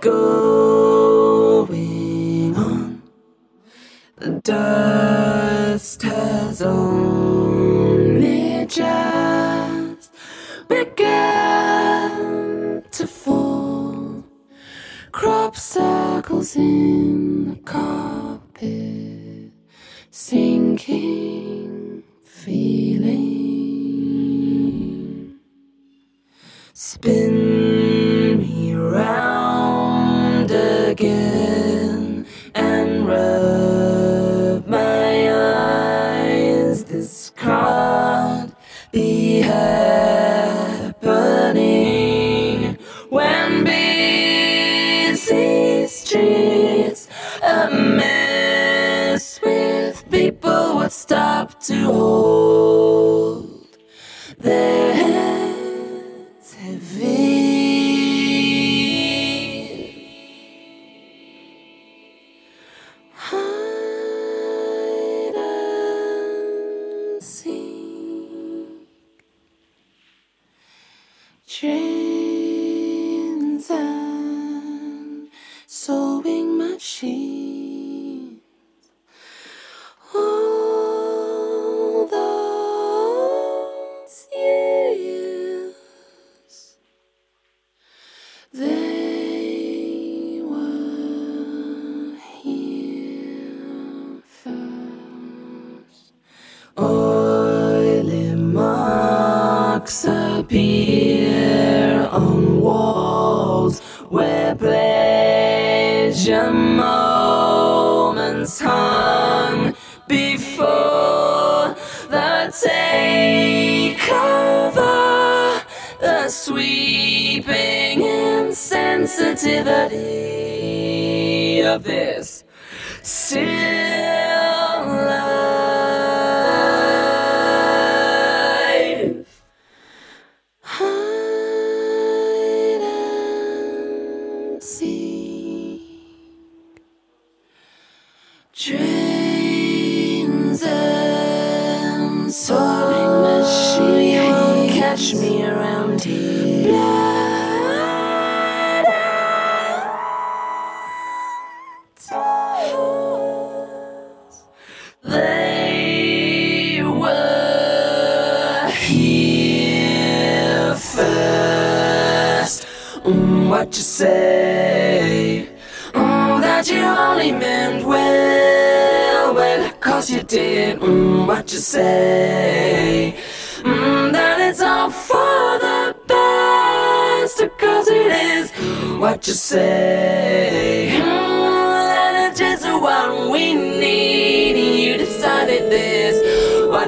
go.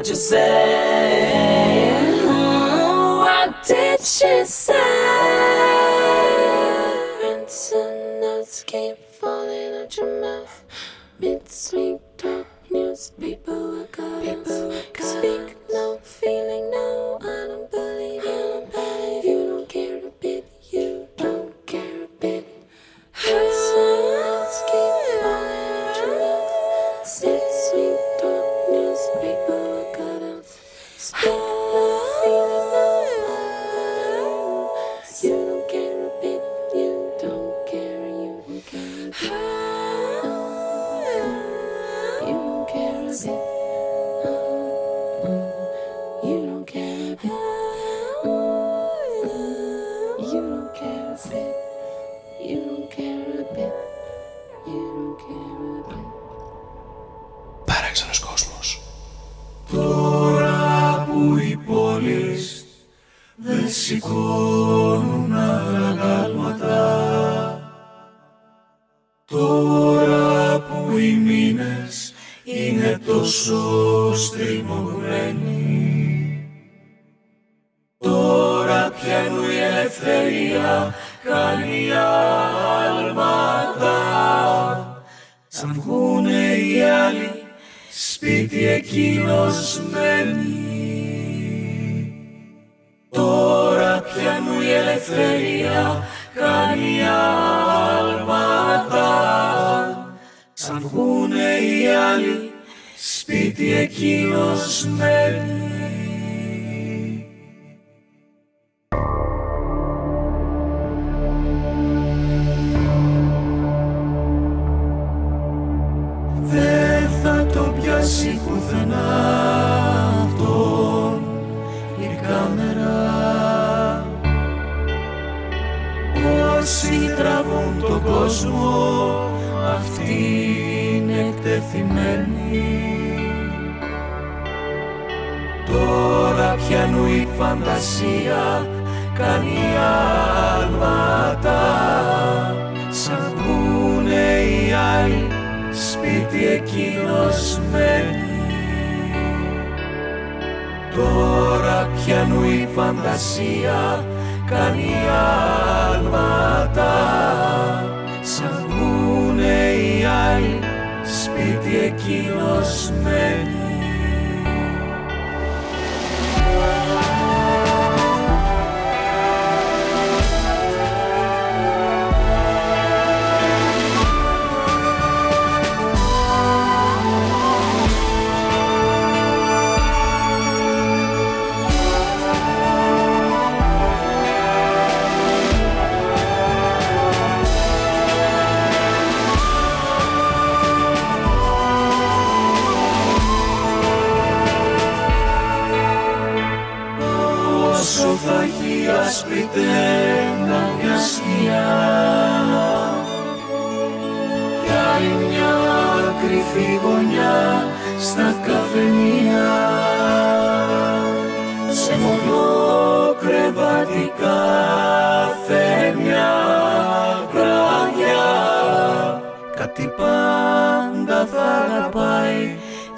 what you say? What did she say? And some notes keep falling out your mouth. Mid sweet talk, newspaper.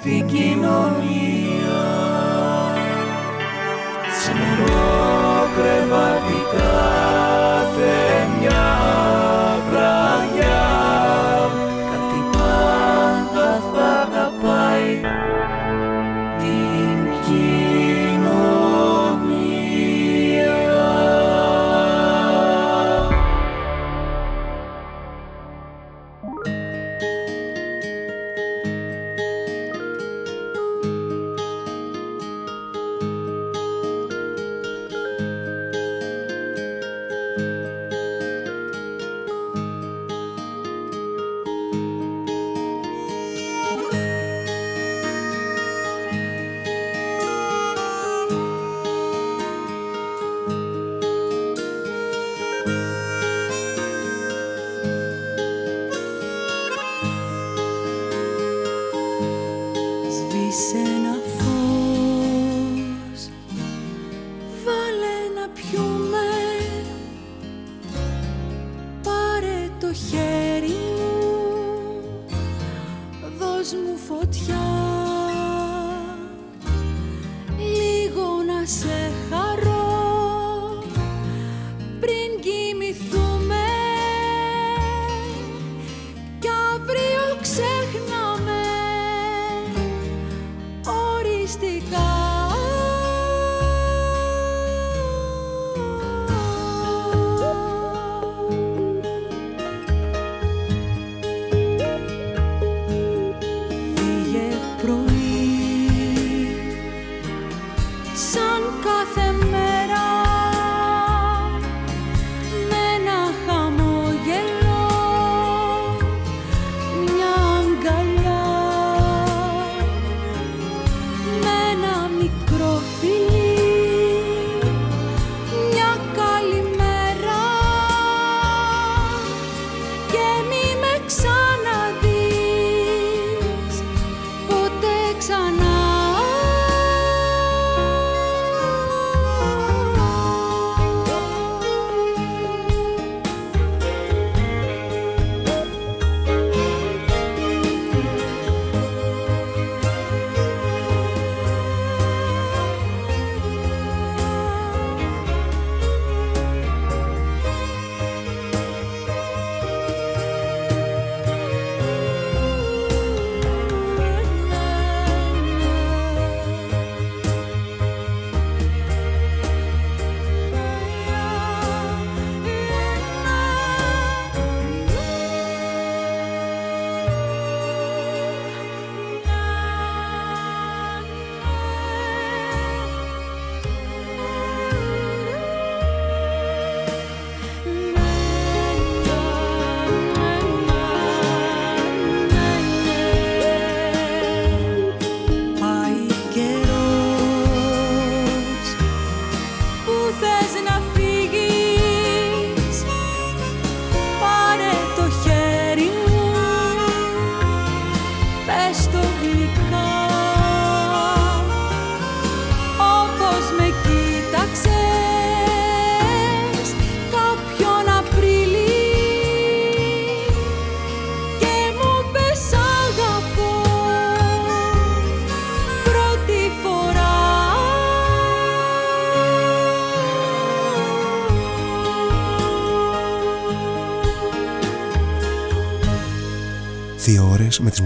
Την κοινωνία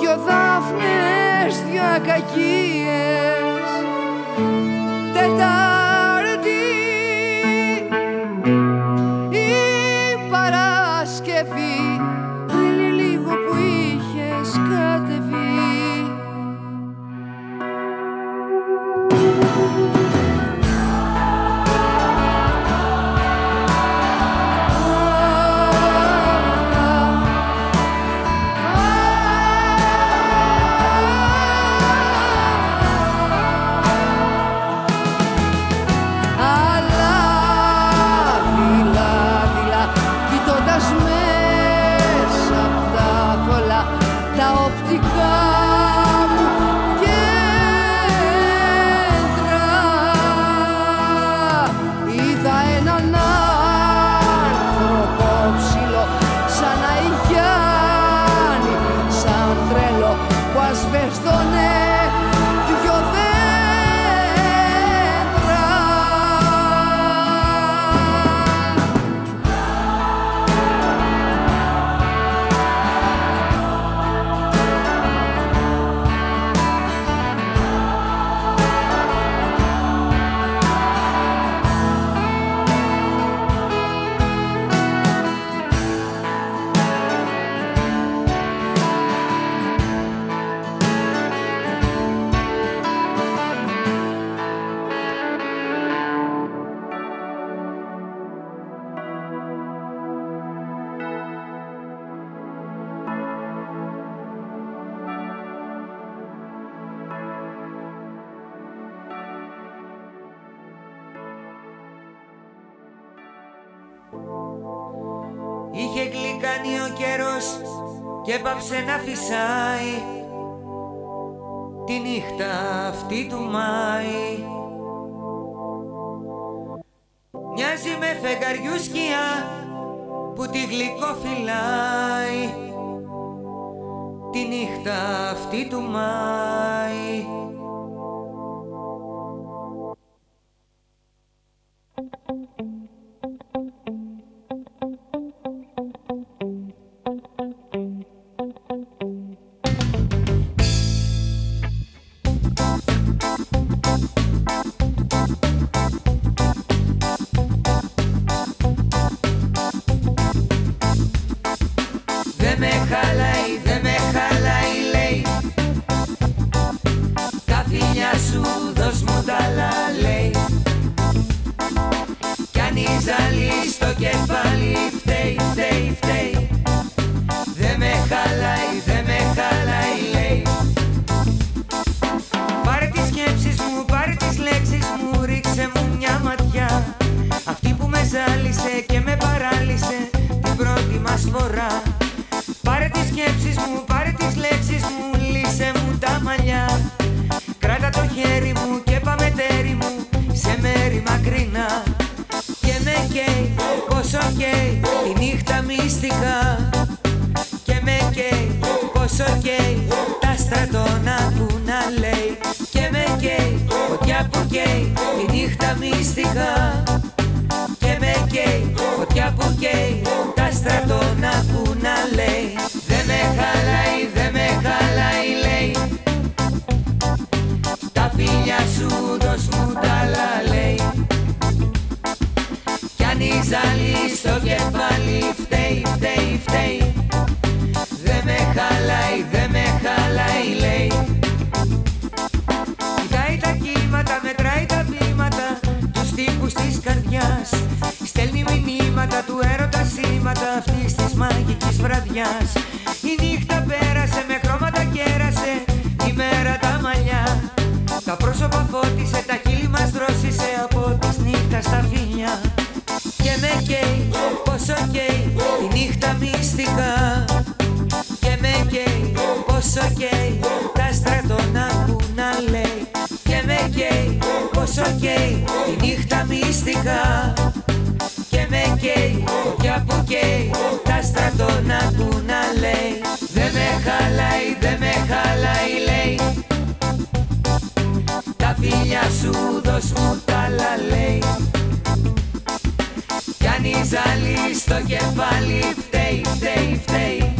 δυο δάφνες, δυο ακακίες, τετά με φεγγαριού σκιά που τη γλυκοφυλάει τη νύχτα αυτή του Μάη Του έρωτα σήματα αυτής της μαγικής βραδιάς. Η νύχτα πέρασε με χρώματα κέρασε Η μέρα τα μαλλιά. Τα πρόσωπα φώτισε, τα χείλη μας Από τη νύχτας στα φίλια Και με καίει, πόσο καίει Η νύχτα μυστικά. Και με καίει, πόσο καίει Τα στρατόνα που να λέει. Και με καίει, πόσο καίει Η νύχτα μυστικά καίει και από καίει τα στρατόνα του να λέει. Δε με χαλάει, δε με χαλάει λέει. Τα φίλια σου δώσ' μου τα λέει. Κι αν η ζάλη στο κεφάλι φταίει, φταίει, φταίει.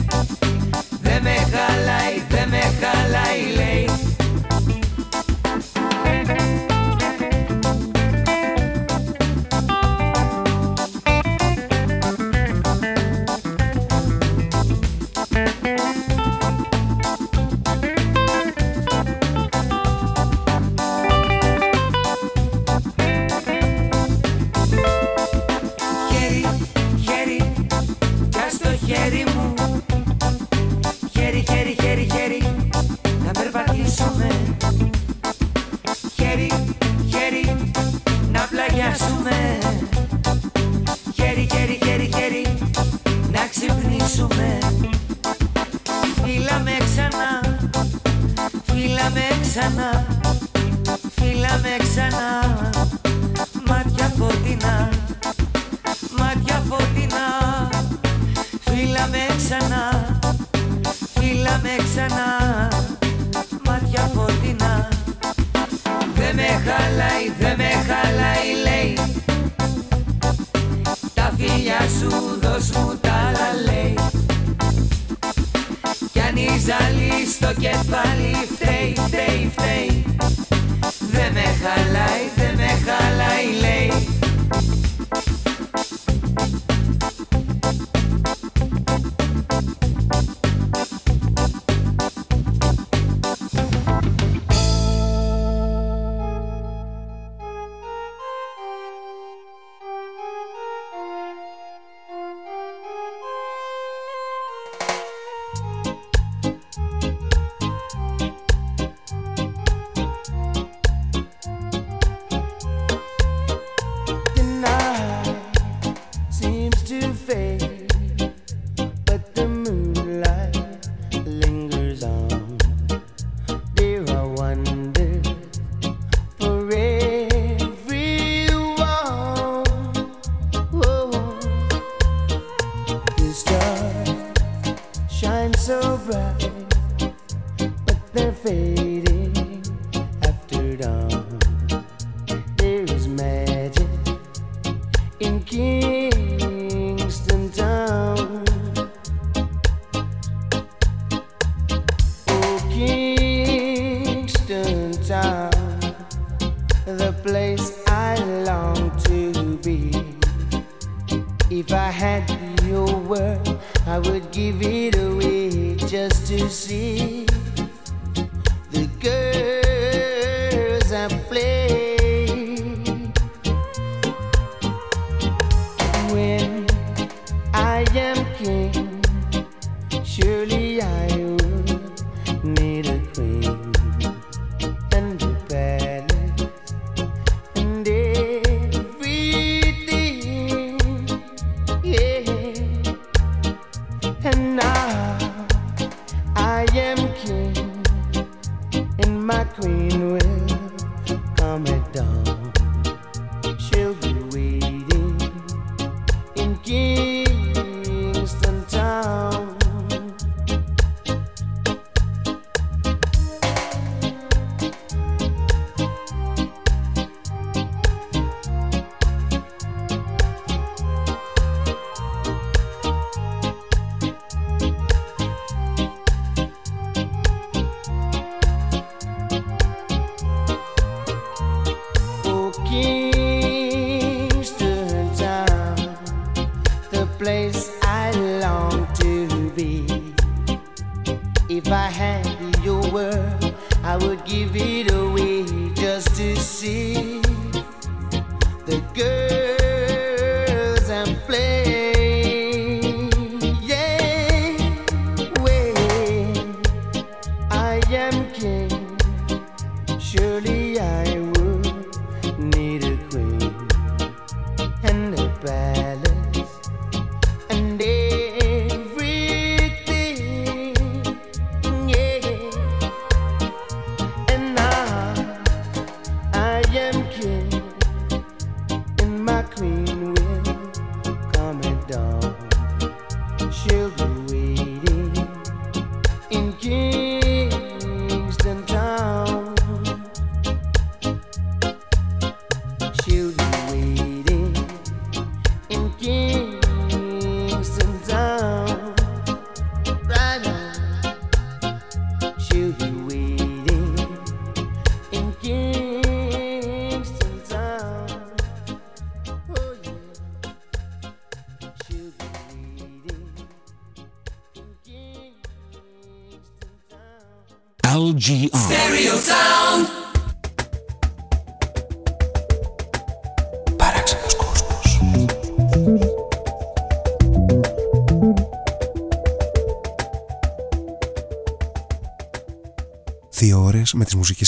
face.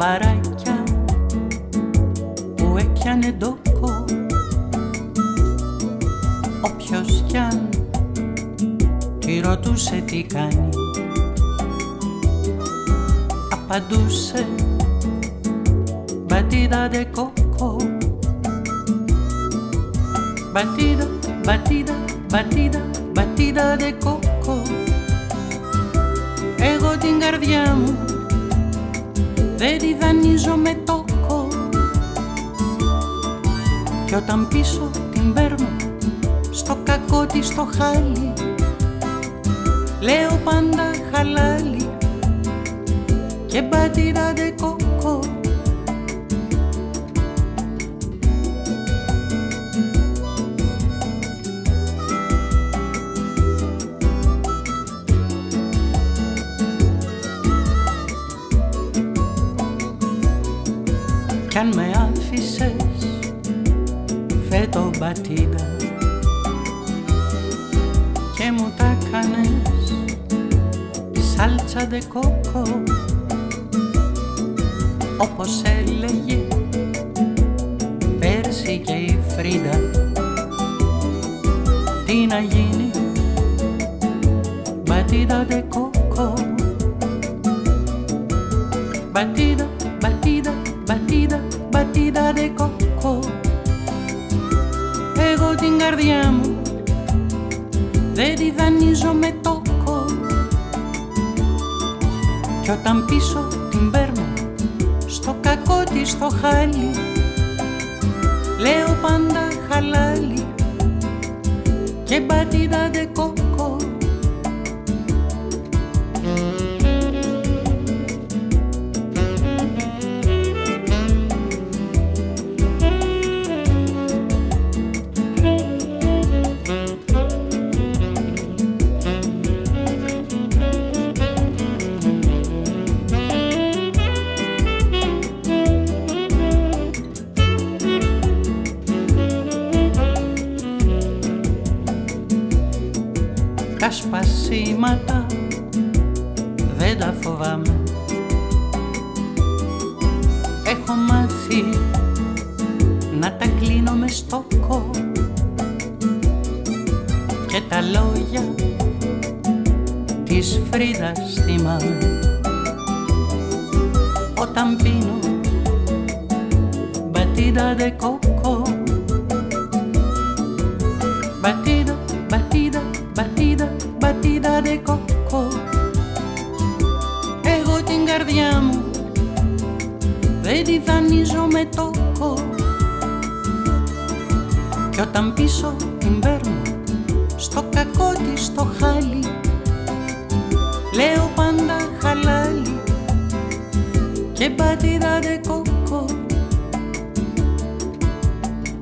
Στα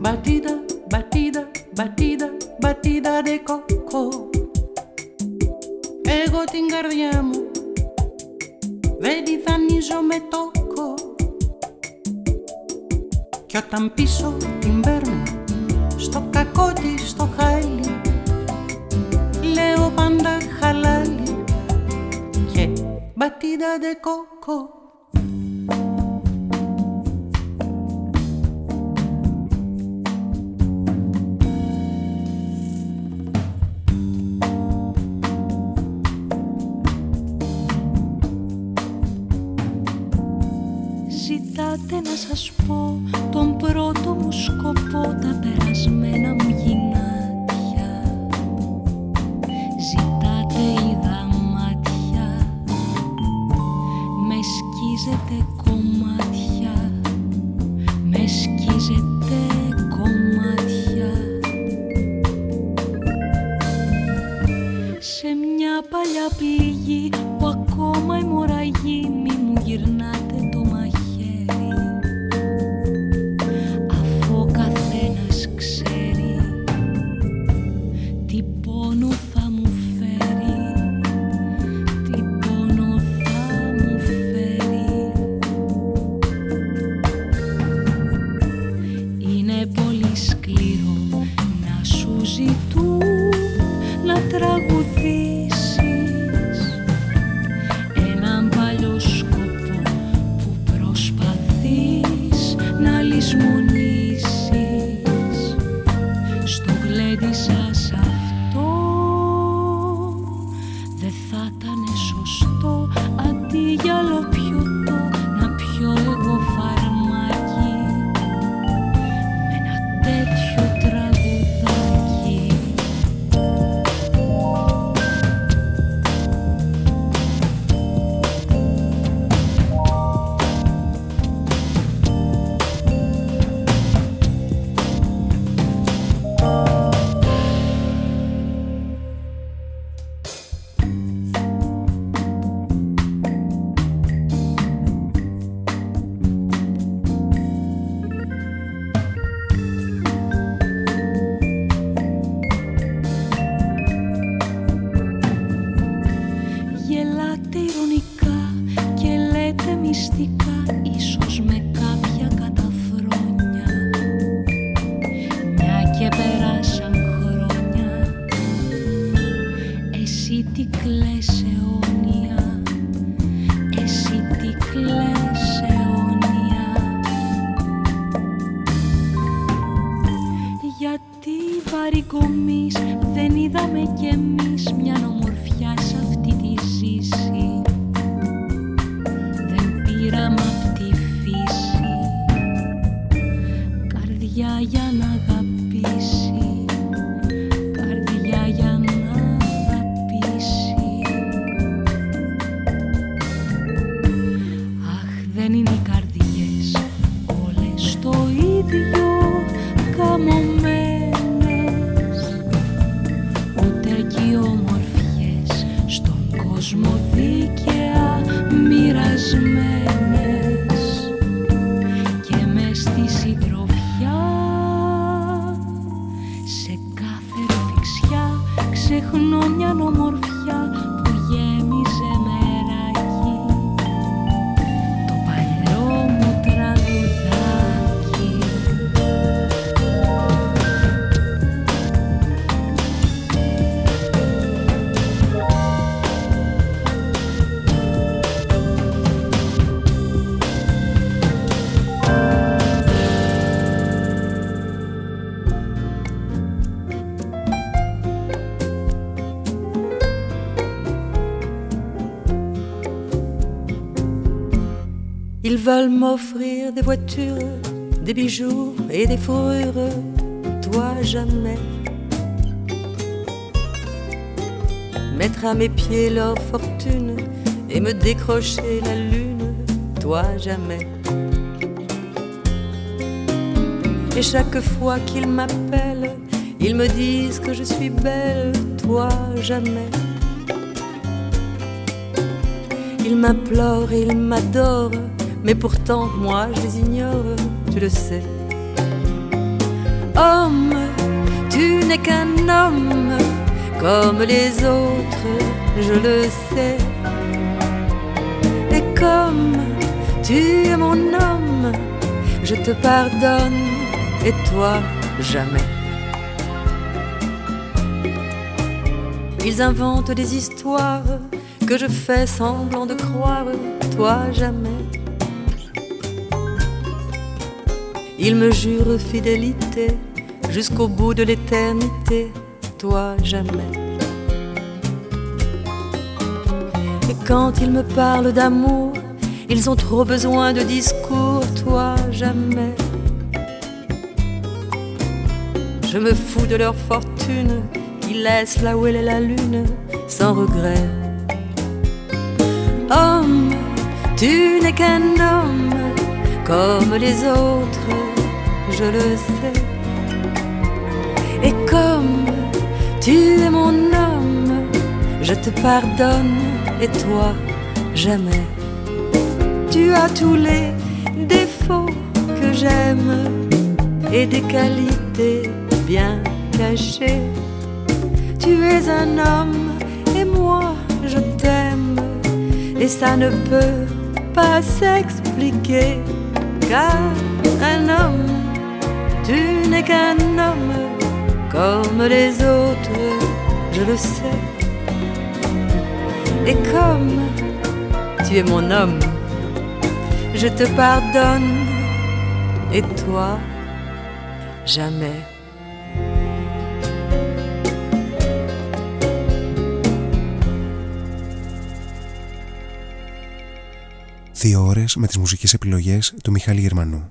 Batida, batida, batida, batida de κόκο Εγώ την καρδιά μου δεν τη δανείζω με τόκο Κι όταν πίσω την παίρνω στο κακό τη το χάλι Λέω πάντα χαλάλι και batida de coco. σας πω. μου δίνει veulent m'offrir des voitures, des bijoux et des fourrures, toi jamais. Mettre à mes pieds leur fortune et me décrocher la lune, toi jamais. Et chaque fois qu'ils m'appellent, ils me disent que je suis belle, toi jamais. Ils m'implorent, ils m'adorent, mais pourtant moi je les ignore, tu le sais. Homme, tu n'es qu'un homme comme les autres, je le sais. Et comme tu es mon homme, je te pardonne et toi jamais. Ils inventent des histoires que je fais semblant de croire, toi jamais. Il me jure fidélité jusqu'au bout de l'éternité, toi jamais. Et quand ils me parlent d'amour, ils ont trop besoin de discours, toi jamais. Je me fous de leur fortune, qui laisse là où elle est la lune, sans regret. Homme, tu n'es qu'un homme comme les autres je le sais. Et comme tu es mon homme, je te pardonne et toi jamais. Tu as tous les défauts que j'aime et des qualités bien cachées. Tu es un homme et moi je t'aime et ça ne peut pas s'expliquer car un homme tu n'es qu'un homme comme les autres, je le sais. Et comme tu es mon homme, je te pardonne. Et toi, jamais. Δύο ώρες με τις μουσικές επιλογές του Μιχάλη Γερμανού.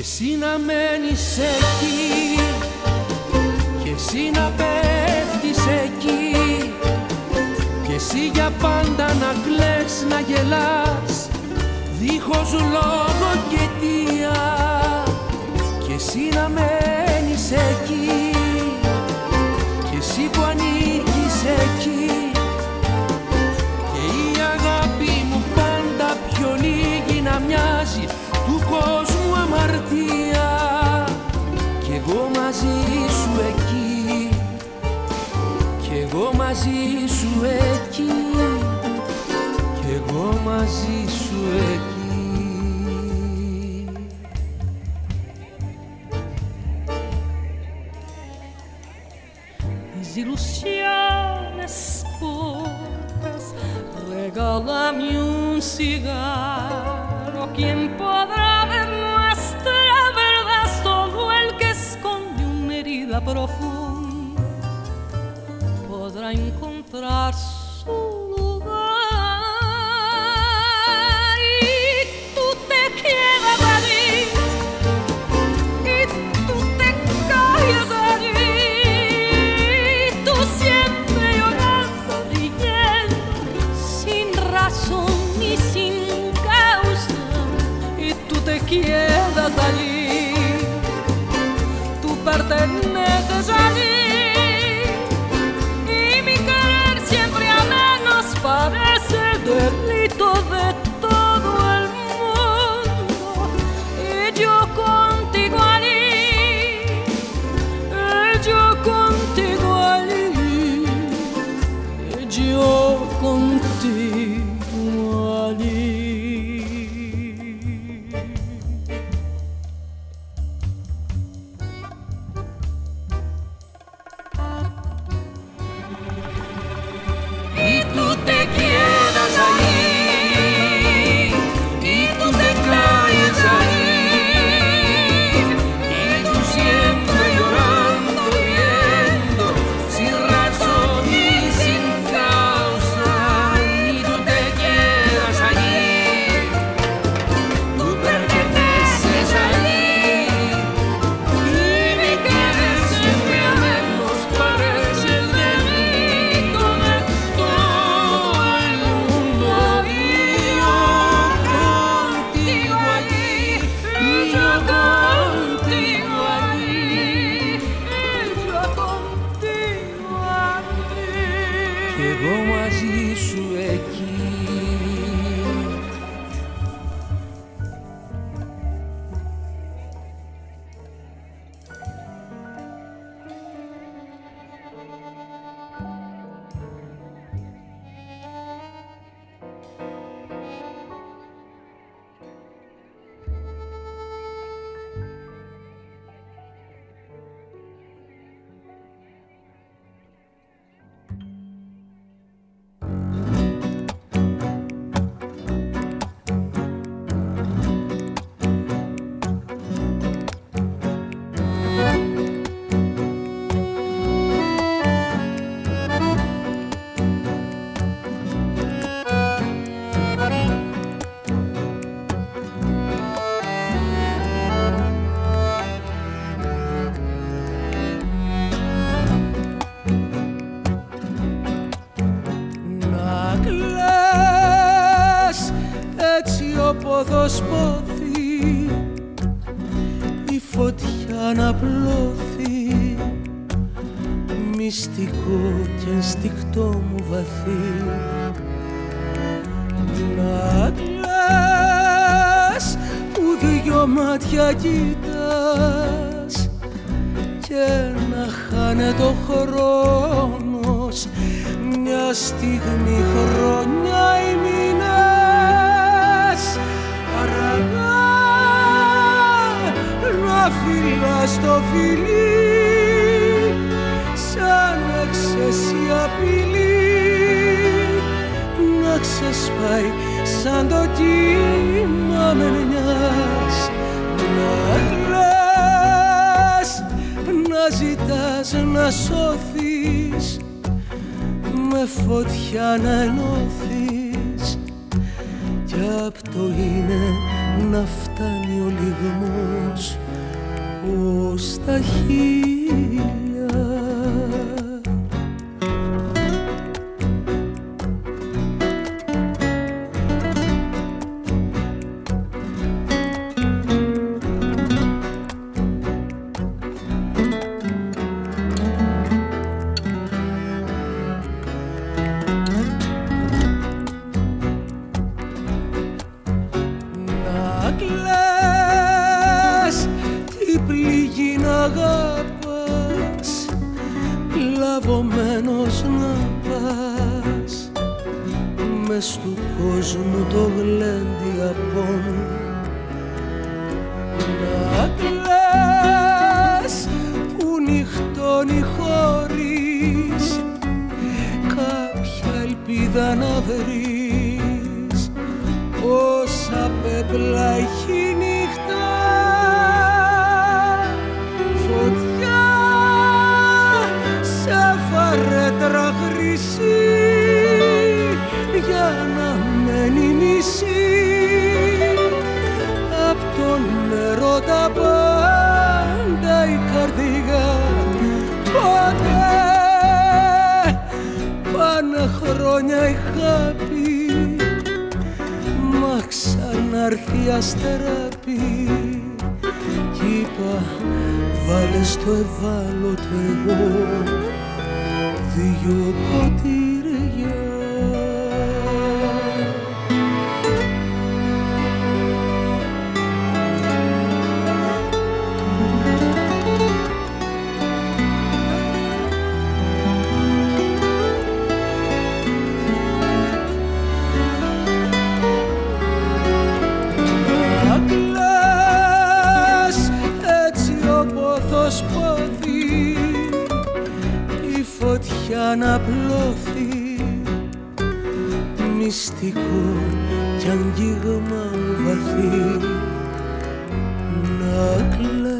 εσύ να μένεις εκεί Και εσύ να πέφτεις εκεί Και εσύ για πάντα να κλαις, να γελάς. Δίχως λόγο και αιτία εσύ να μένεις εκεί. Και εσύ που ανήκεις μαζί chegou, mas isso é que μάτια κοιτάς και να χάνε το χρόνος μια στιγμή αστεράπη κι είπα βάλε στο ευάλωτο εγώ. Δυο ποτήρια Αναπλωθεί μυστικό κι αγγίγμα βαθύ να κλαίει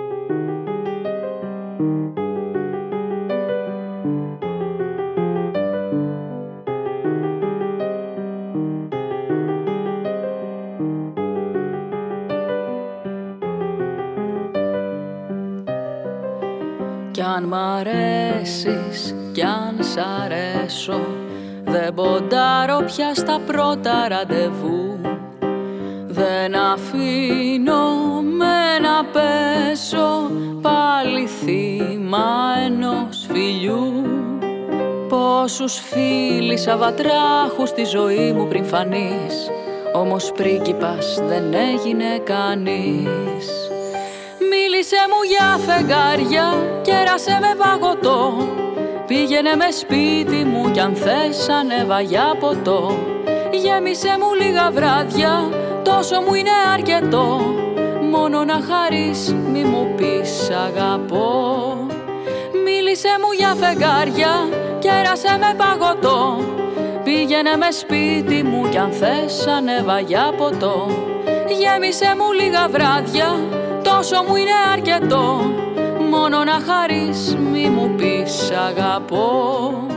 Πια στα πρώτα ραντεβού. Δεν αφήνω με να πέσω Πάλι θύμα ενός φιλιού. Πόσους φίλοι σαβατράχους στη ζωή μου πριν φανείς Όμως πρίγκιπας δεν έγινε κανείς. Μίλησε μου για φεγγάρια, κέρασε με παγωτό Πήγαινε μες σπίτι μου κι αν θες ανέβα για ποτό. Γέμισε μου λίγα βράδια, τόσο μου είναι αρκετό. Μόνο να χαρείς μη μου πεις αγαπώ. Μίλησε μου για φεγγάρια, κέρασε με παγωτό. Πήγαινε μες σπίτι μου κι αν θες ανέβα για ποτό. Γέμισε μου λίγα βράδια, τόσο μου είναι αρκετό Μόνο να χαρείς μη μου πεις αγαπώ.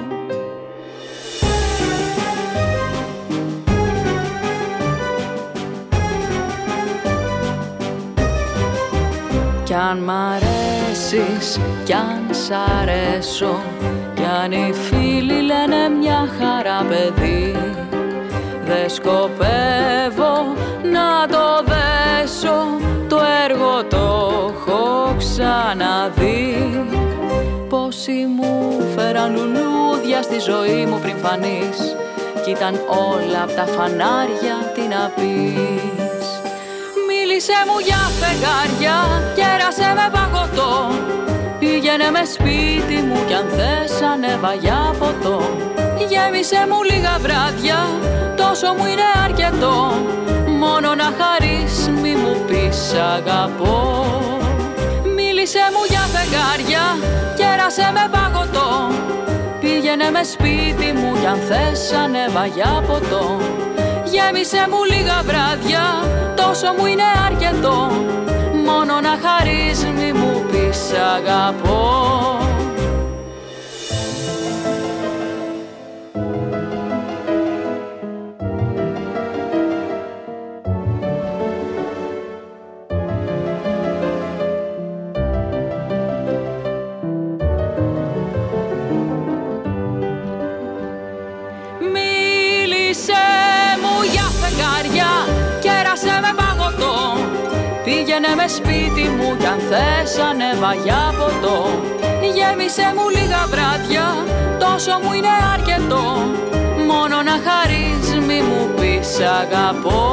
Κι αν μ' αρέσεις, κι αν σ' αρέσω Κι αν οι φίλοι λένε μια χαρά παιδί Δεν σκοπεύω να το δέσω Το έργο το έχω ξαναδεί Πόσοι μου φέραν λουλούδια στη ζωή μου πριν φανείς Κι ήταν όλα απ' τα φανάρια τι να πεις. Μίλησε μου για φεγγάρια, κέρασε με παγωτό Πήγαινε με σπίτι μου κι αν θες ανέβα για ποτό. Γέμισε μου λίγα βράδια, τόσο μου είναι αρκετό Μόνο να χαρείς μη μου πεις αγαπώ Μίλησε μου για φεγγάρια, κέρασε με παγωτό. Πήγαινε με σπίτι μου κι αν θες ανέβα για ποτό Γέμισε μου λίγα βράδια, τόσο μου είναι αρκετό. Μόνο να χαρείς μη μου πεις αγαπώ με σπίτι μου κι αν θες ανέβα για ποτό. Γέμισε μου λίγα βράδια τόσο μου είναι αρκετό. Μόνο να χαρείς μη μου πεις αγαπώ.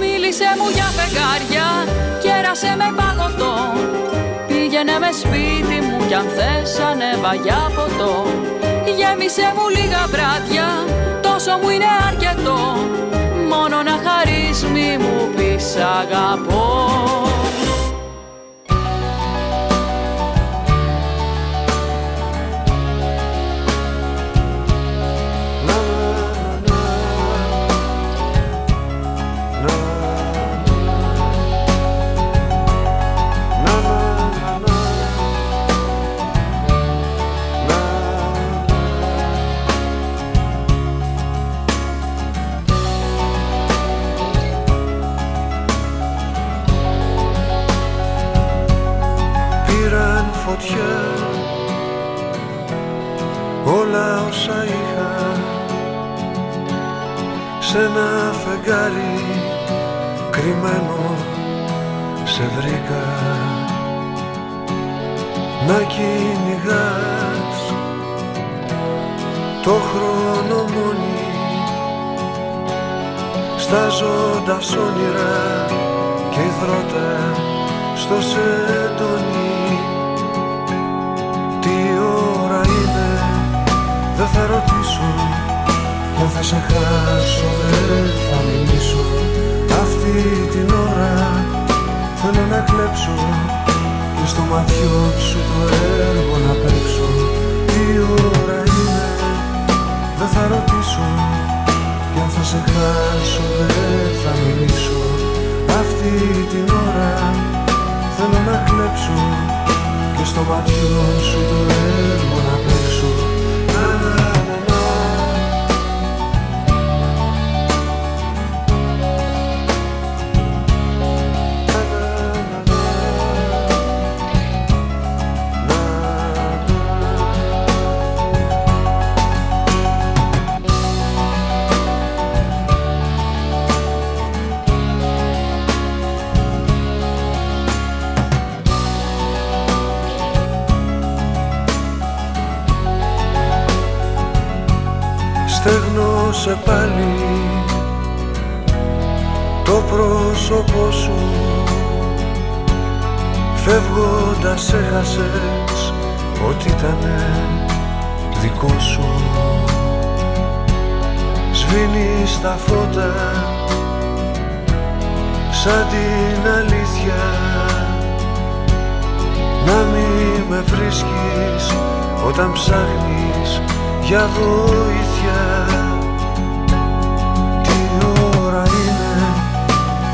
Μίλησε μου για φεγγάρια, κέρασε με παγωτό. Πήγαινε με σπίτι μου κι αν θες ανέβα για ποτό. Γέμισε μου λίγα βράδια, τόσο μου είναι αρκετό Μόνο να χαρείς μη μου πεις αγαπώ σε ένα φεγγάρι κρυμμένο σε βρήκα. Να κυνηγάς το χρόνο μόνη στα ζώντας όνειρα και υδρότα στο σεντόνι θα ρωτήσω κι θα σε χάσω δεν θα μιλήσω. Αυτή την ώρα θέλω να κλέψω Και στο ματιό σου το έργο να παίξω. Τι ώρα είναι δεν θα ρωτήσω Κι αν θα σε χάσω δεν θα μιλήσω. Αυτή την ώρα θέλω να κλέψω Και στο ματιό σου το έργο Φεύγοντας έχασες ό,τι ήταν δικό σου. Σβήνεις τα φώτα σαν την αλήθεια. Να μη με βρίσκεις όταν ψάχνεις για βοήθεια.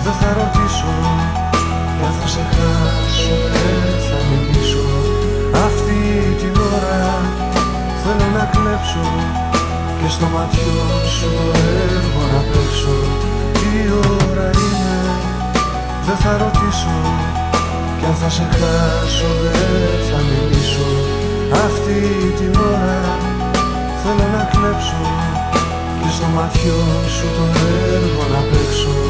Δεν θα ρωτήσω κι αν θα σε χάσω θέλω να κλέψω και στο ματιό σου το έργο να παίξω. Τι ώρα είναι δεν θα ρωτήσω. Κι αν θα σε χάσω δεν θα μιλήσω. Αυτή την ώρα θέλω να κλέψω και στο ματιό σου το έργο να παίξω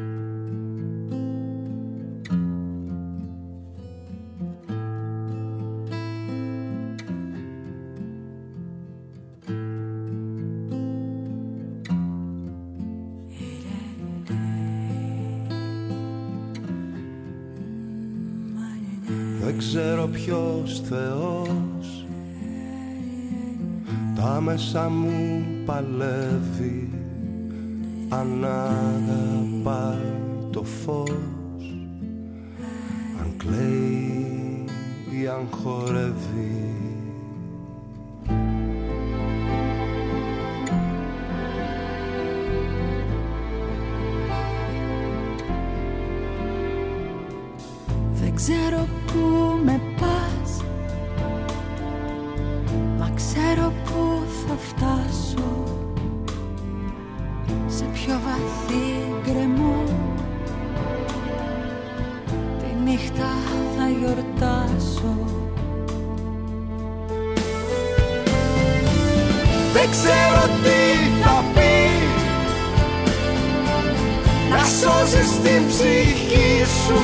Δεν ξέρω τι θα πει. Να σώσεις την ψυχή σου.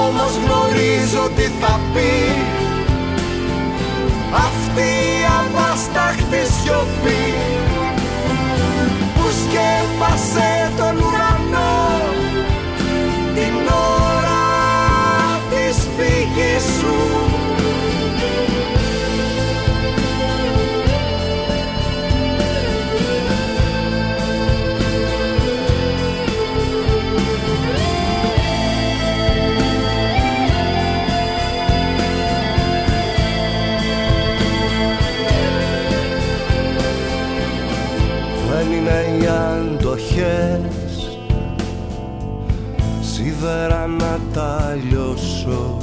Όμως γνωρίζω τι θα πει. Αυτή η αβάσταχτη σιωπή Που σκέπασε τον ουρανό τα λιώσω.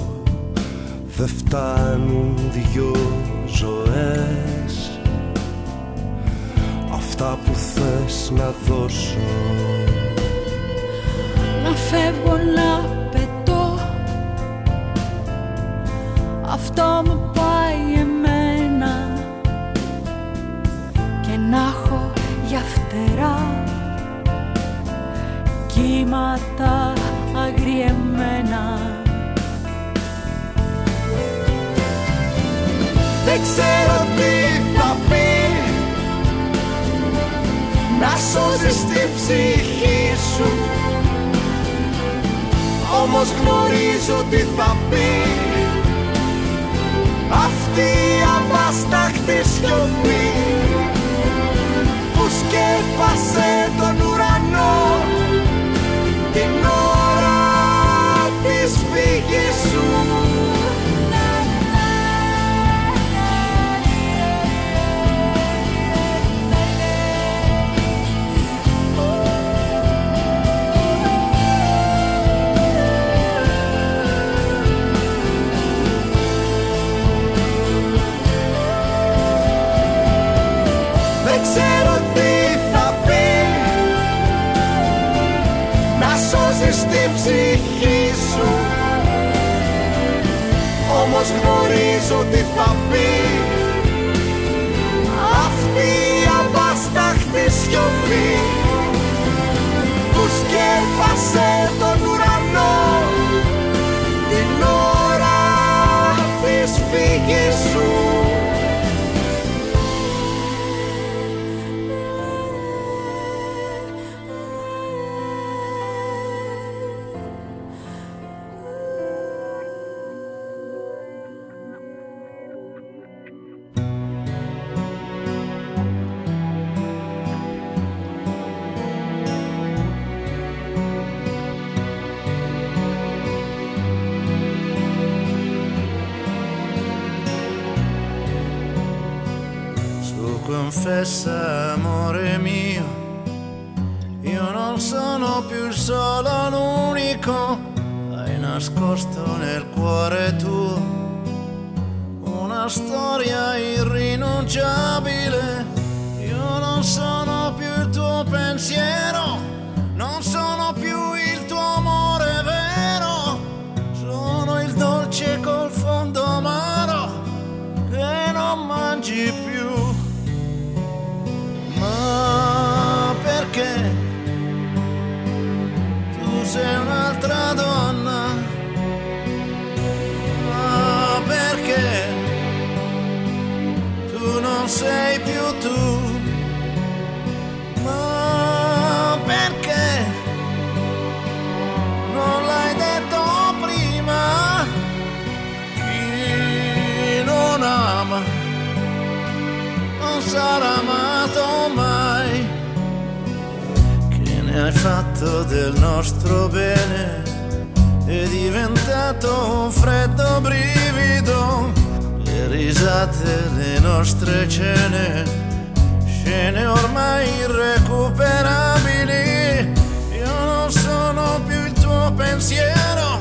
Δεν φτάνουν δυο ζωές. Αυτά που θες να δώσω. Να φεύγω να πετώ. Αυτό μου πάει εμένα. Και να έχω για φτερά. Κύματα αγριεμένα Δεν ξέρω τι θα πει. Να σώσεις την ψυχή σου. Όμως γνωρίζω τι θα πει. Αυτή η αβάσταχτη σιωπή Που σκέπασε τον ουρανό. Την ώρα speak, Jesus. σώσεις την ψυχή σου. Όμως γνωρίζω τι θα πει. Αυτή η αβάσταχτη σιωπή Που σκέφασε τον ουρανό Την ώρα της φύγης σου. parlato del nostro bene. È diventato un freddo brivido le risate, le nostre cene scene ormai irrecuperabili. Io non sono più il tuo pensiero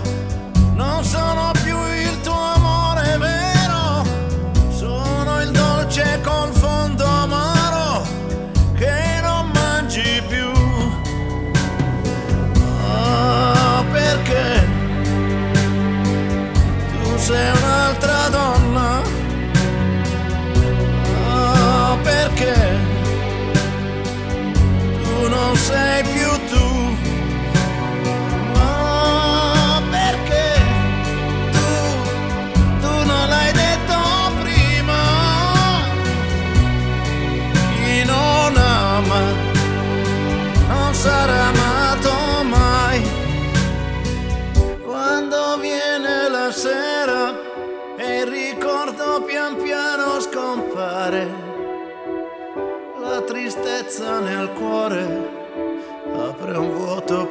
sound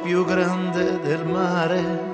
più grande del mare.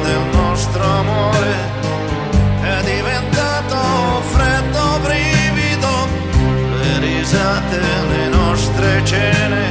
del nostro amore è diventato freddo brivido, le risate, le nostre cene.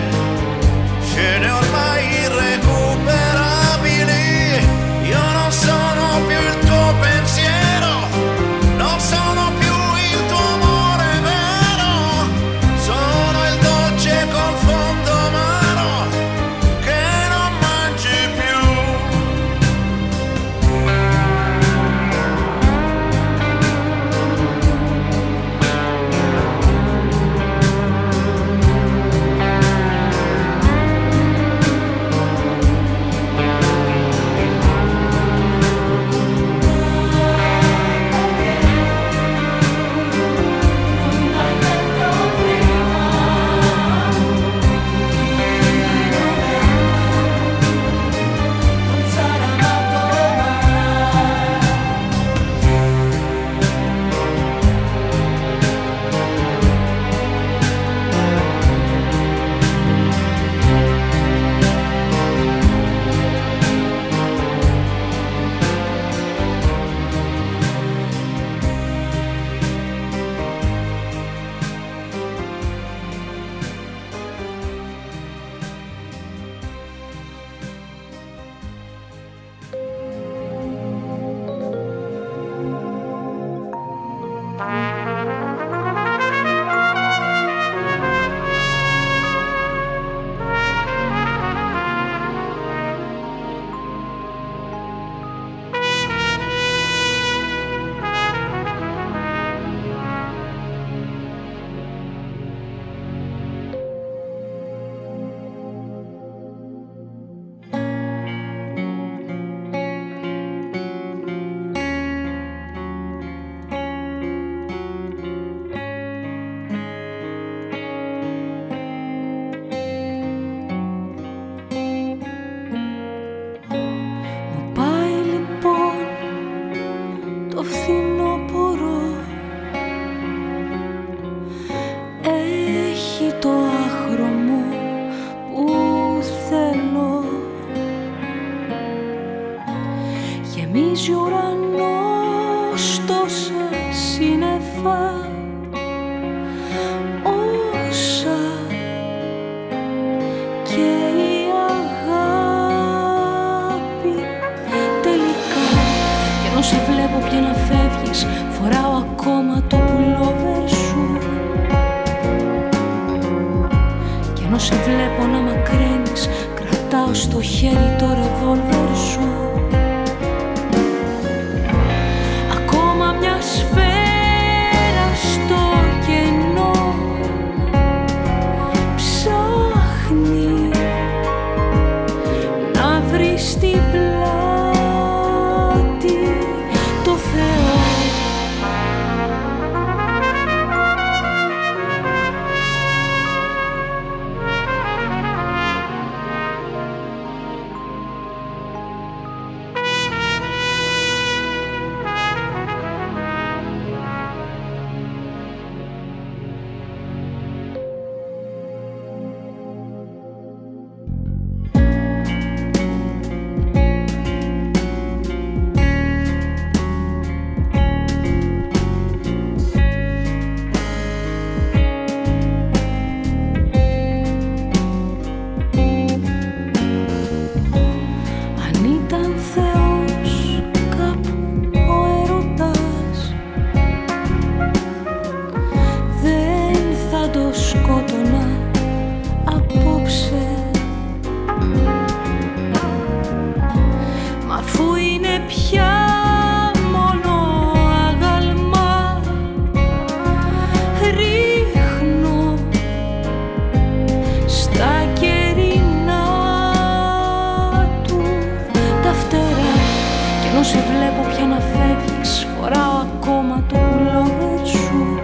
Ενώ σε βλέπω πια να φεύγεις Φοράω ακόμα το πουλόβερ σου.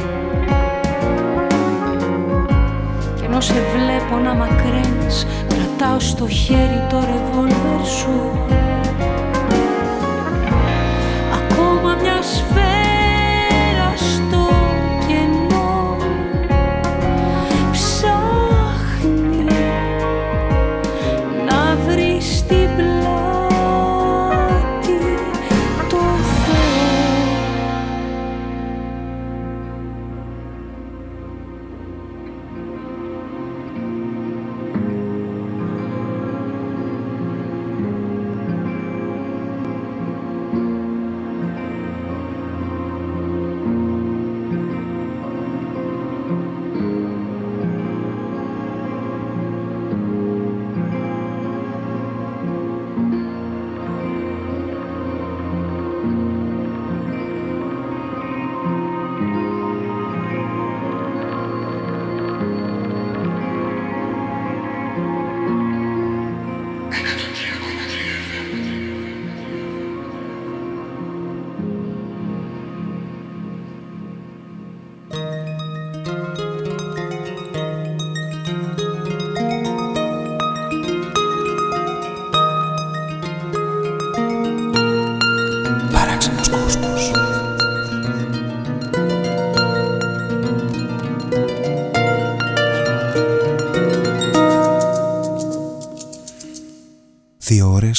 Και ενώ σε βλέπω να μακραίνεις Κρατάω στο χέρι το ρεβόλβερ σου.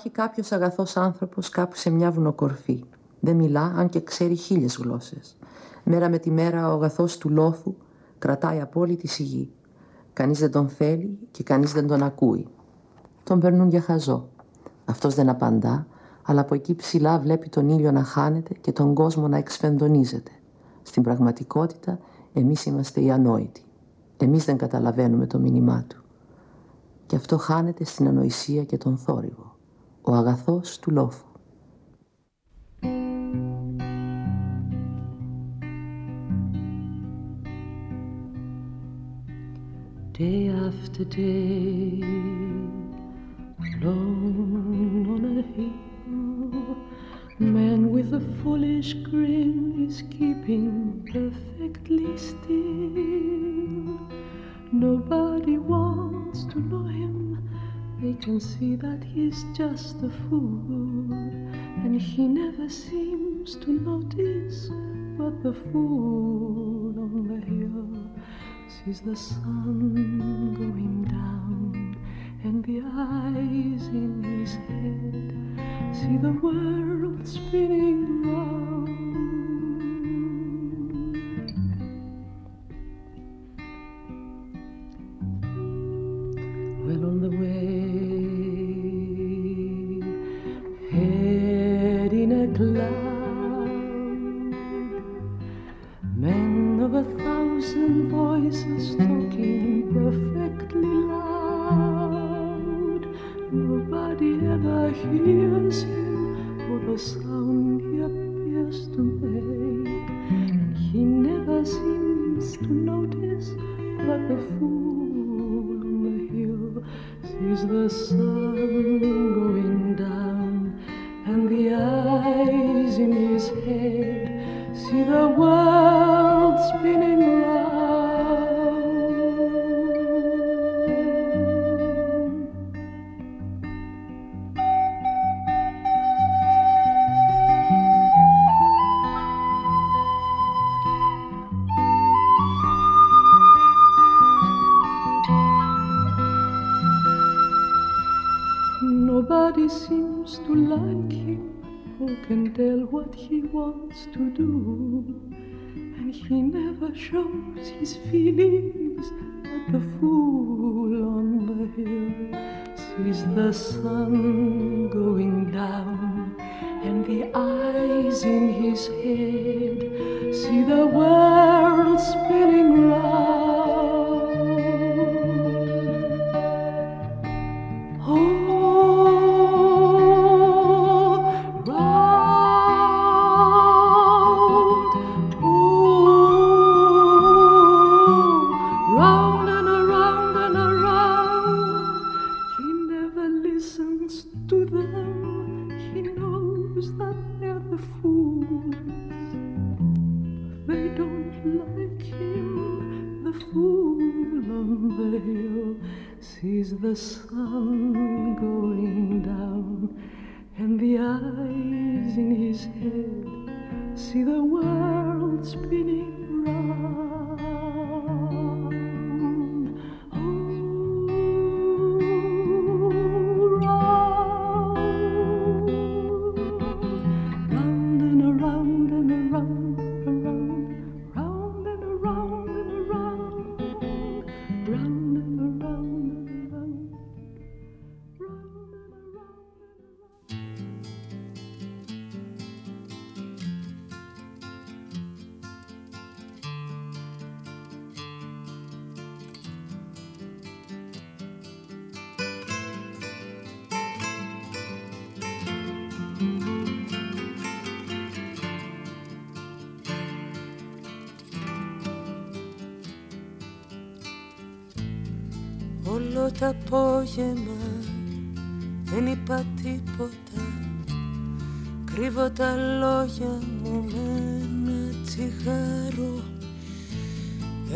Υπάρχει κάποιος αγαθός άνθρωπος κάπου σε μια βουνοκορφή. Δεν μιλά, αν και ξέρει χίλιες γλώσσες. Μέρα με τη μέρα ο αγαθός του λόφου κρατάει απόλυτη σιγή. Κανείς δεν τον θέλει και κανείς δεν τον ακούει. Τον περνούν για χαζό. Αυτός δεν απαντά, αλλά από εκεί ψηλά βλέπει τον ήλιο να χάνεται και τον κόσμο να εξφενδονίζεται. Στην πραγματικότητα, εμείς είμαστε οι ανόητοι. Εμείς δεν καταλαβαίνουμε το μήνυμά του. Και αυτό χάνεται στην ανοησία και τον θόρυβο ο αγαθός του λόφου. Day after day, alone on a hill, man with a foolish grin is keeping perfectly still. Nobody wants to know him they can see that he's just a fool, and he never seems to notice. But the fool on the hill sees the sun going down, and the eyes in his head see the world spinning round. hears him for the sound he appears to make. And he never seems to notice that the fool. what he wants to do, and he never shows his feelings. But the fool on the hill sees the sun going down το απόγευμα δεν είπα τίποτα. Κρύβω τα λόγια μου με ένα τσιγάρο.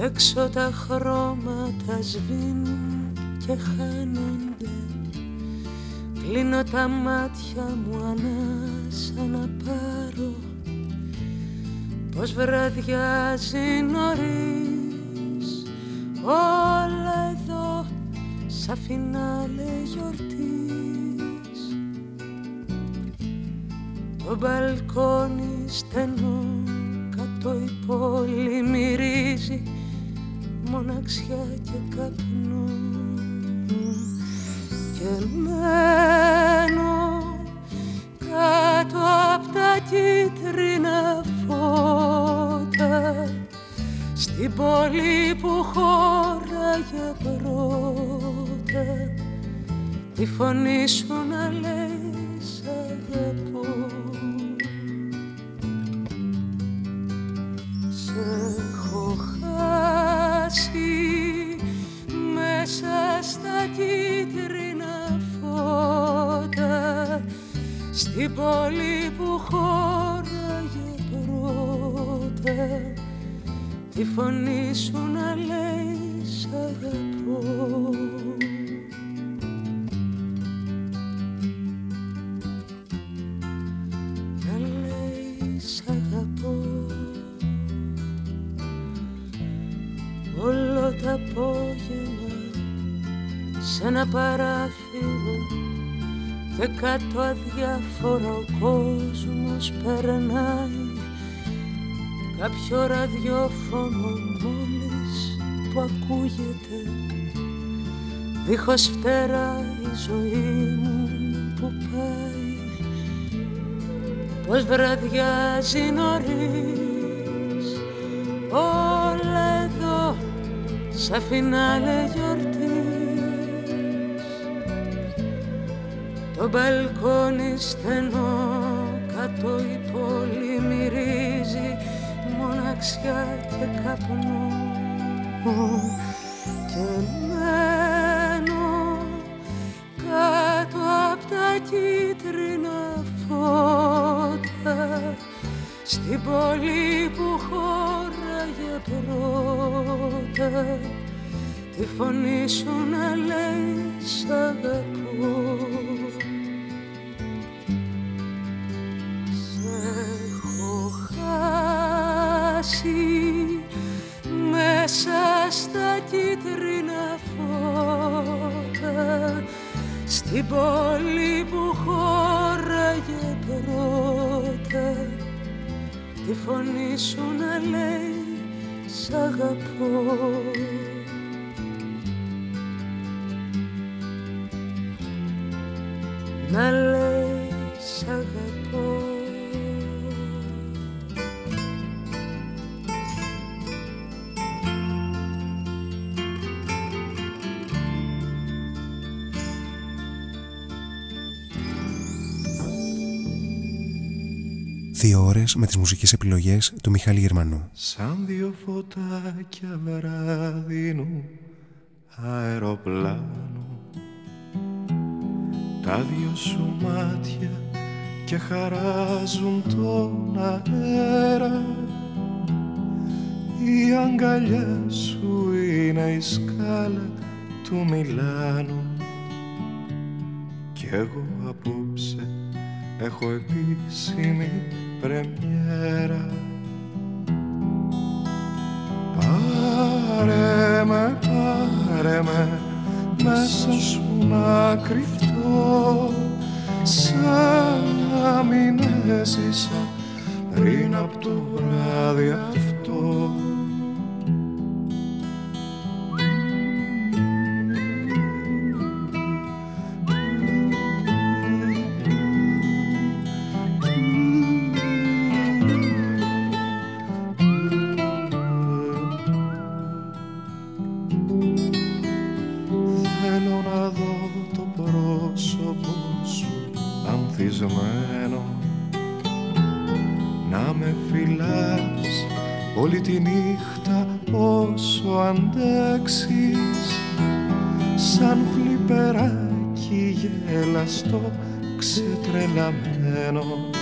Έξω τα χρώματα σβήνουν και χάνονται. Κλείνω τα μάτια μου ανάσα να πάρω. Πως βραδιάζει νωρίς όλα φινάλε γιορτής. Το μπαλκόνι στενό κατ' η πόλη μυρίζει Μοναξιά και καπνό Και μέσα. φωνή σου. κάποιο ραδιόφωνο μόλις που ακούγεται. Δίχως φτερά η ζωή μου που πάει. Πως βραδιάζει νωρίς. Όλα εδώ σαν φινάλε γιορτής. Το μπαλκόνι στενό κατ' και καπνό και μένω κάτω απ' τα κίτρινα φώτα στην πόλη που χώραγε πρώτα. Τη φωνή σου να λέει σ' αγαπώ στην πόλη που χώραγε πρώτα τη φωνή σου να λέει σ' αγαπώ να λέει Δύο ώρες με τις μουσικές επιλογές του Μιχάλη Γερμανού. Σαν δύο φωτάκια βράδυνου αεροπλάνου Τα δυο σου μάτια και χαράζουν τον αέρα. Η αγκαλιά σου είναι η σκάλα του Μιλάνου. Κι εγώ απόψε έχω επίσημη πρεμιέρα. Πάρε με, πάρε με μέσα σου να κρυφτώ. Σαν να μην έζησα πριν από το βράδυ αυτό terno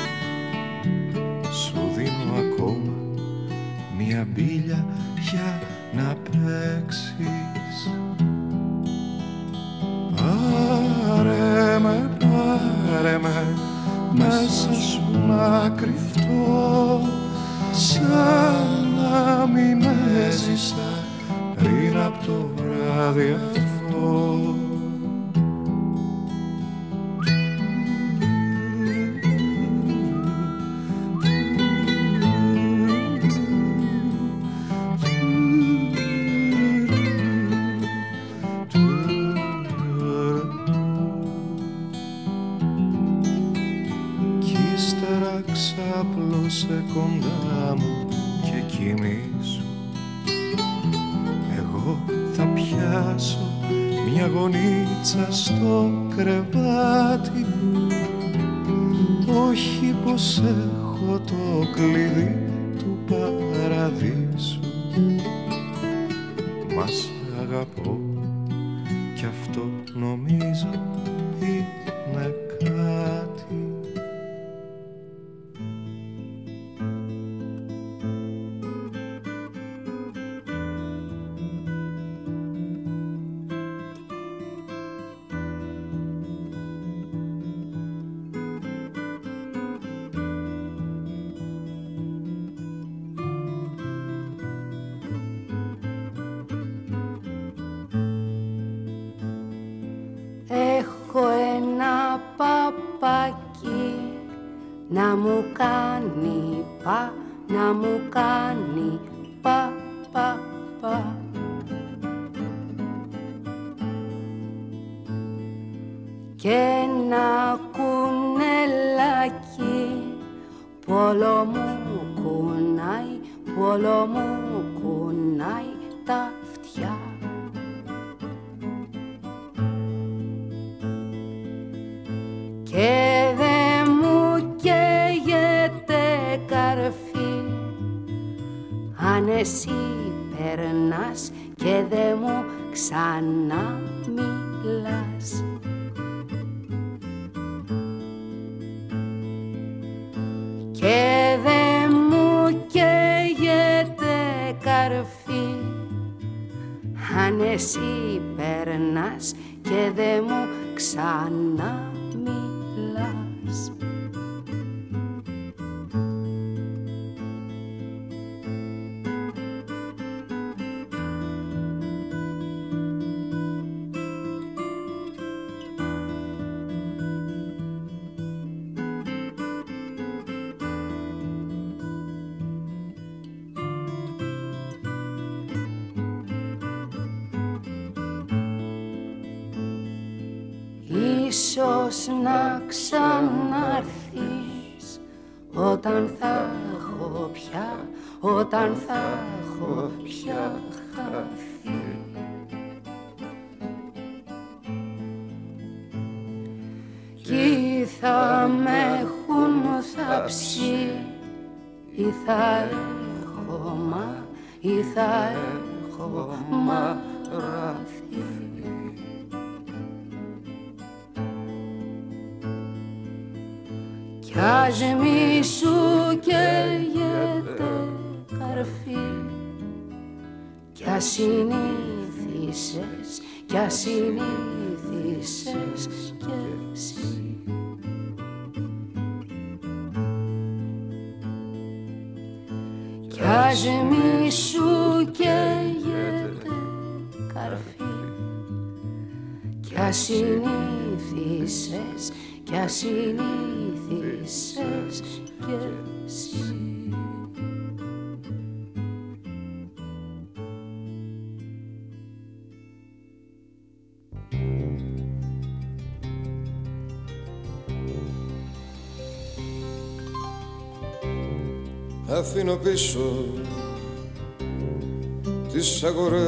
να μου κάνει θα έχω μα, ή θα έχω μαραθεί. Κι ας μη σου καίγεται καρφί Κι ας συνήθισες, κι ας συνήθισες κι εσύ Κι ας μη σου καίγεται καρφί. Κι ας συνήθισες, κι ας συνήθισες. κι εσύ Αφήνω πίσω τις αγορές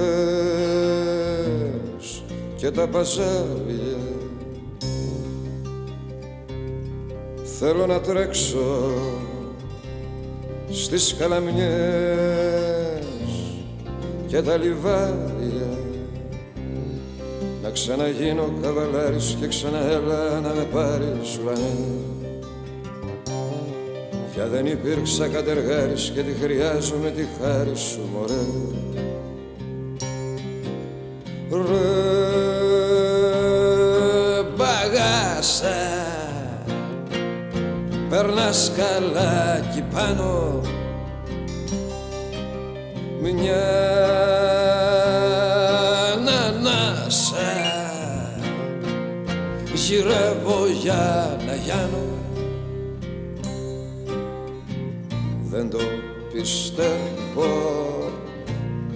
και τα παζάρια. Θέλω να τρέξω στις καλαμιές και τα λιβάρια να ξαναγίνω καβαλάρης και ξαναέλα να με πάρεις βανέ για δεν υπήρξα κατεργάρης και τη χρειάζομαι τη χάρη σου μωρέ. Ρε μπαγάσα Περνάς καλά κι πάνω. Μια ανάσα Γυρεύω για να γιάνω Δεν το πιστεύω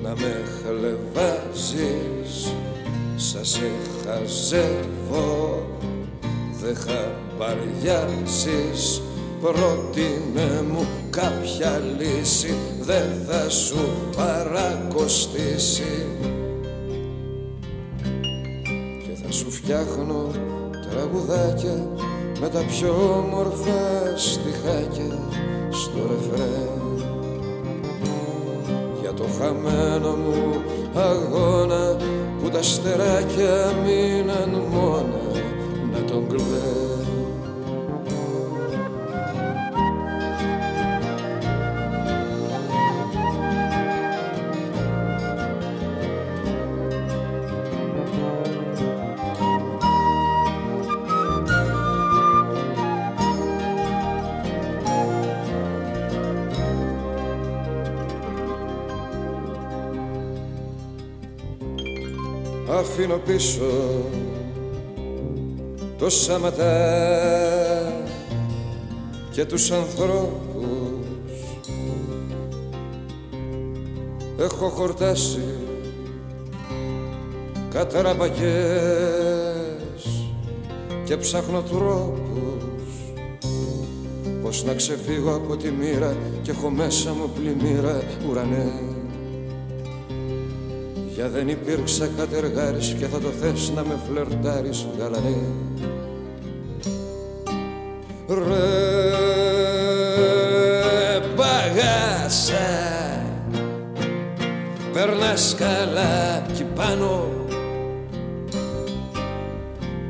να με χλεβάζεις Σας σε χαζεύω Δεν χαμπαριάζεις Πρότεινε μου κάποια λύση Δεν θα σου παρακοστήσει. Και θα σου φτιάχνω τραγουδάκια Με τα πιο όμορφα στιχάκια στο ρεφρέν. Για το χαμένο μου αγώνα Που τα στεράκια μείναν μόνα να τον κλαίν αφήνω πίσω το σαματά και τους ανθρώπους. Έχω χορτάσει καταραμπακές και ψάχνω τρόπους Πώς να ξεφύγω από τη μοίρα. Και έχω μέσα μου πλημμύρα ουρανές Για δεν υπήρξα κατεργάρης και θα το θες να με φλερτάρεις γαλανέ. Ρε παγάσα Περνάς καλά κι πάνω.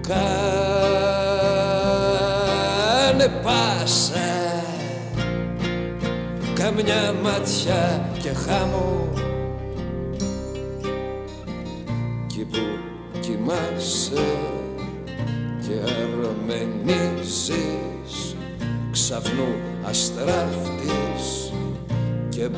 Κάνε πάσα Καμιά μάτια και χάμω κοιμάσαι και αρμενίζεις Ξαφνού αστράφτης και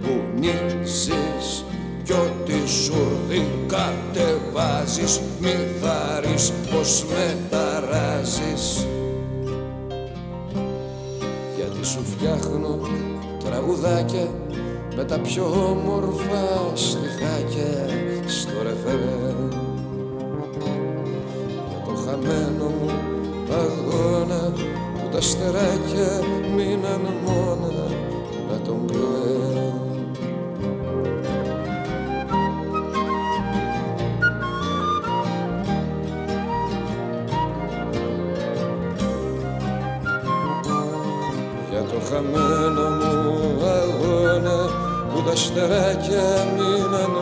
μπουνίζεις κι ό,τι σουρδί κατεβάζεις μη θαρείς πως μεταράζεις. Γιατί σου φτιάχνω τραγουδάκια με τα πιο όμορφα στιχάκια στο ρεφερέ για το χαμένο μου αγώνα που τα στεράκια μείναν μόνα να τον κλαίω για το χαμένο μου αγώνα που τα στεράκια μείναν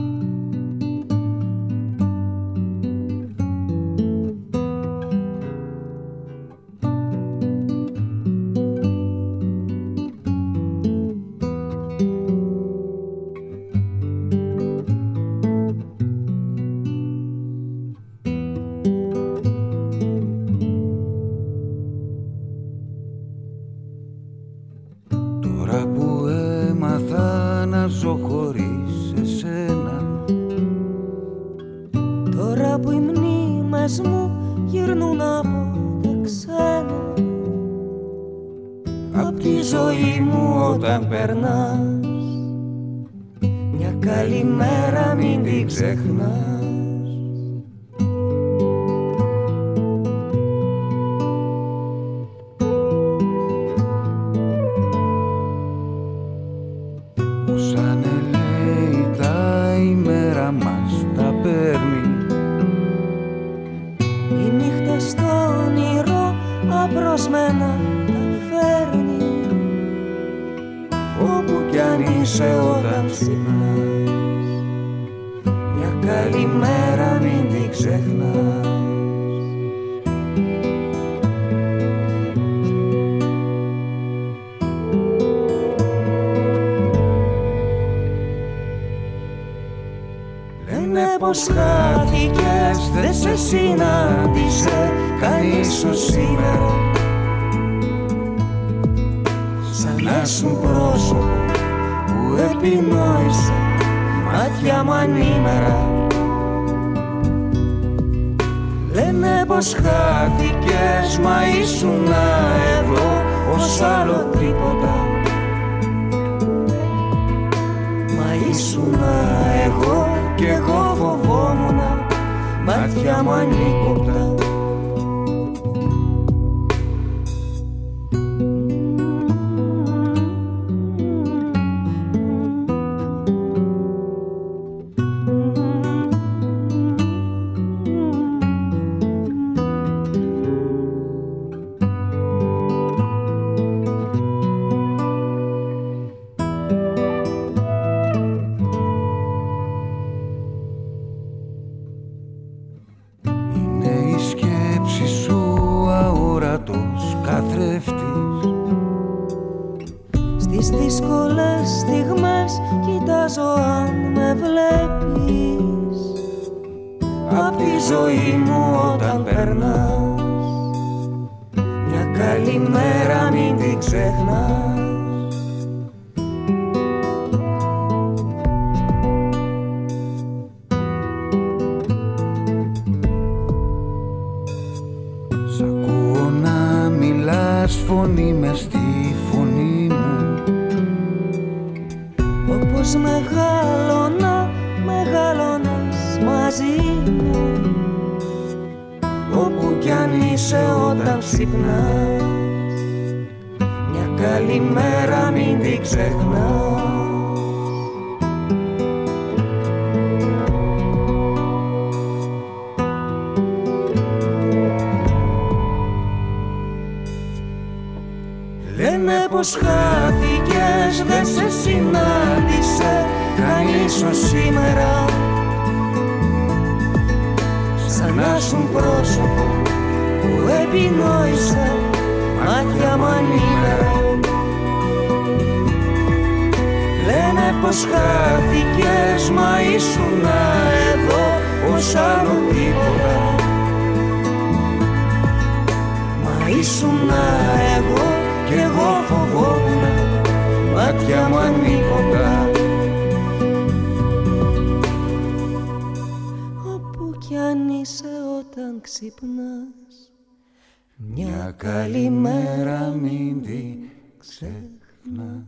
ξυπνάς. Μια καλημέρα μην την ξεχνάς. Πως χάθηκες δεν σε συνάντησε κανείς ως σήμερα. Σαν να σου πρόσωπο που επινόησε μάτια μου ανήμερα Λένε πως χάθηκες μα ήσουν εδώ ως άλλο τίποτα. Μα ήσουν εγώ κι εγώ φοβόμουν μάτια μου ανήποτα Όπου κι αν είσαι όταν ξυπνάς Καλημέρα μην την ξεχνάς.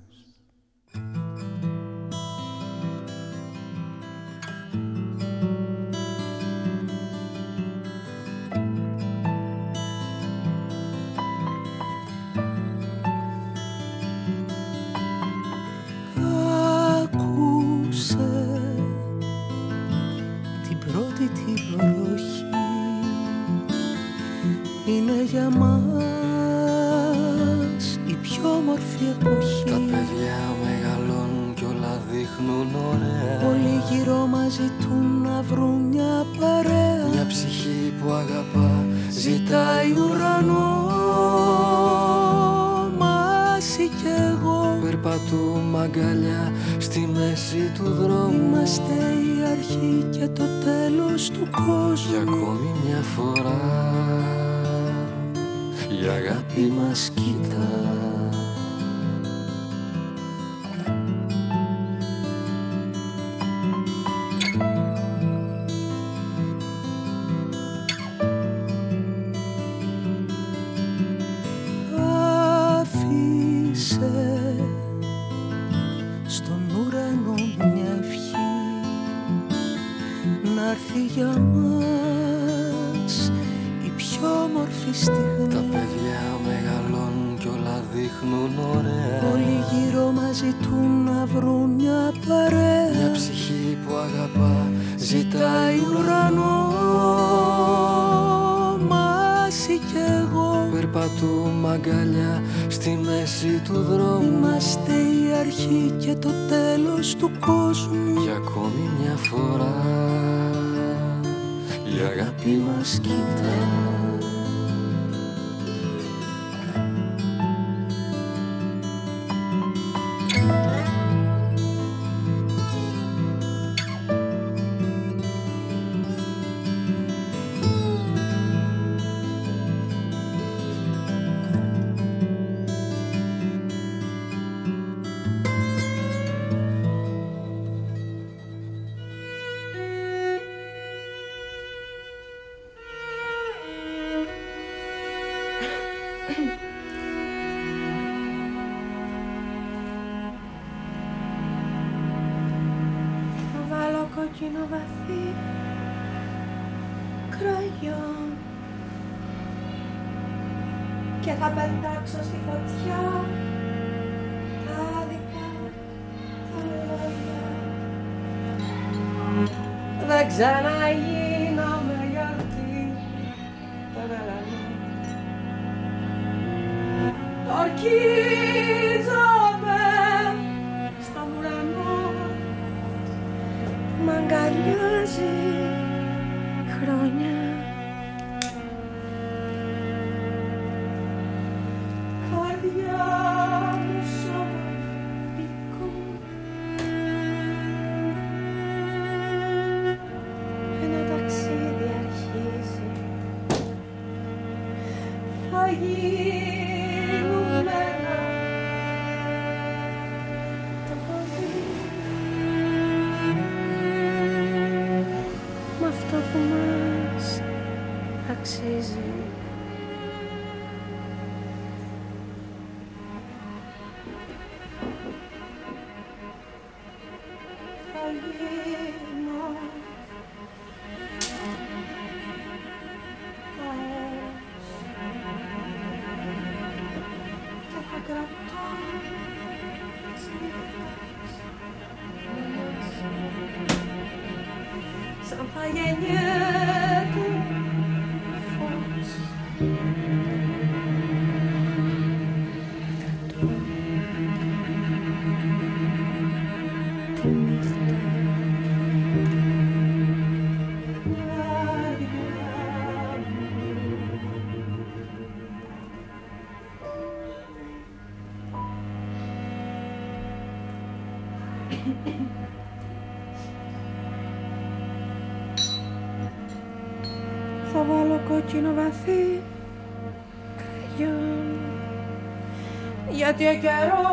Να βάλω κόκκινο βαθύ κραγιόν και θα πετάξω στη φωτιά τα δικά τα λόγια. Δεν ξαναγίνει κόκκινο βαθύ κραγιόν. Γιατί ο καιρός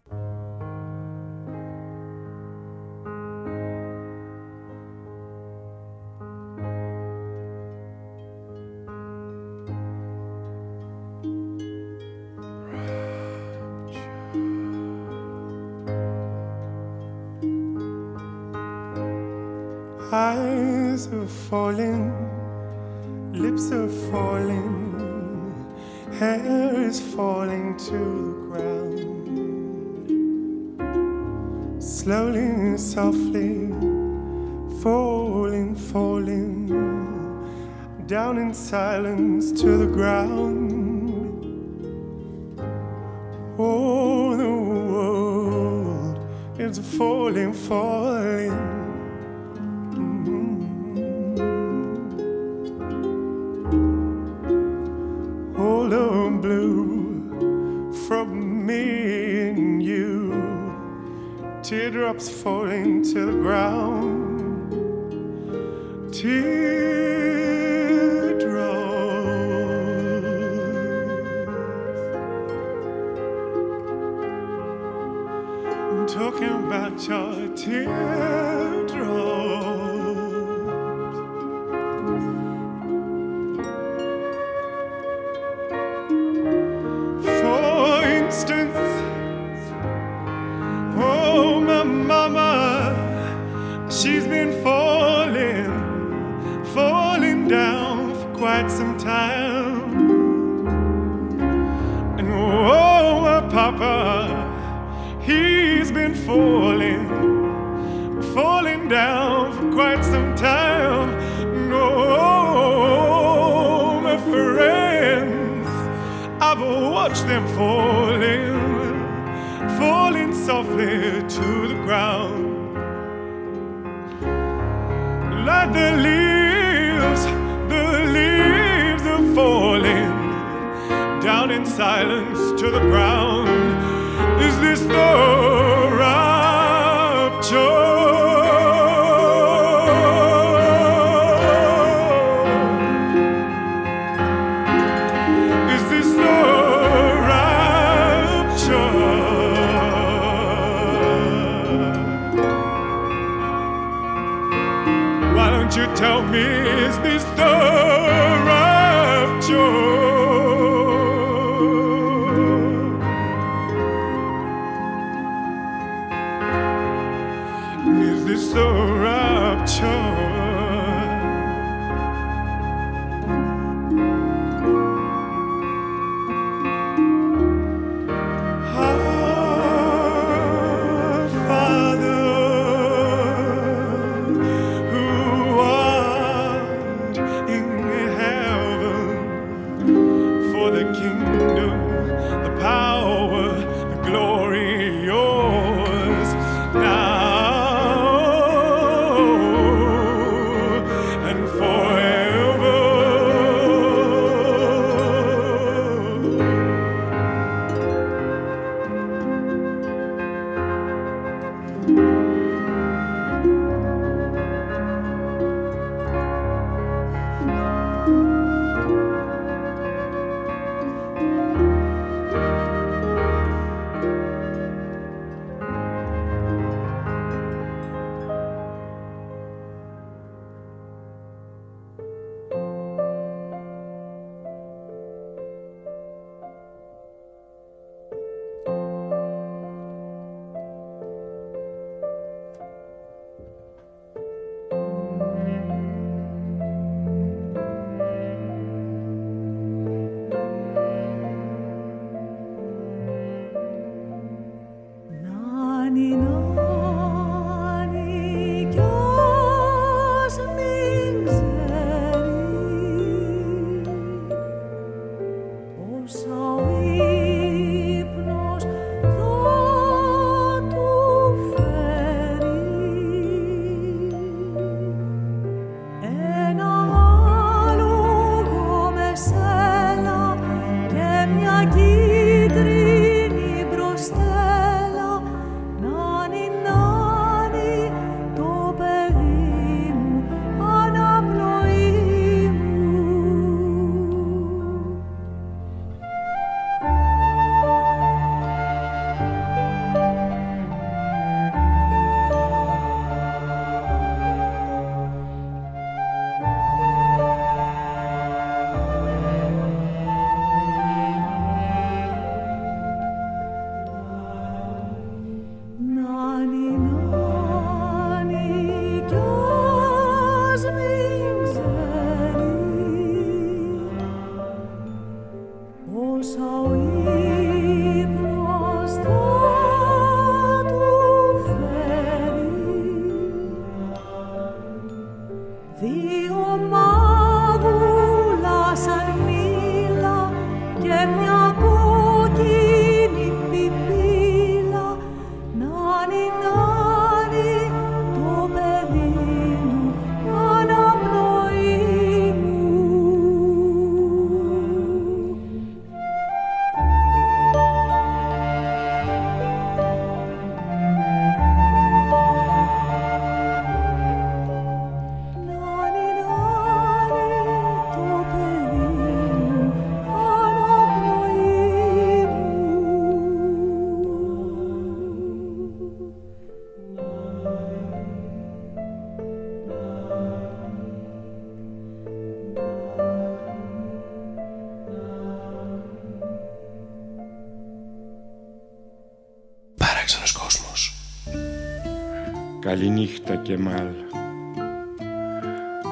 Καληνύχτα και μάλ.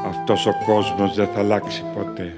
Αυτός ο κόσμος δεν θα αλλάξει ποτέ.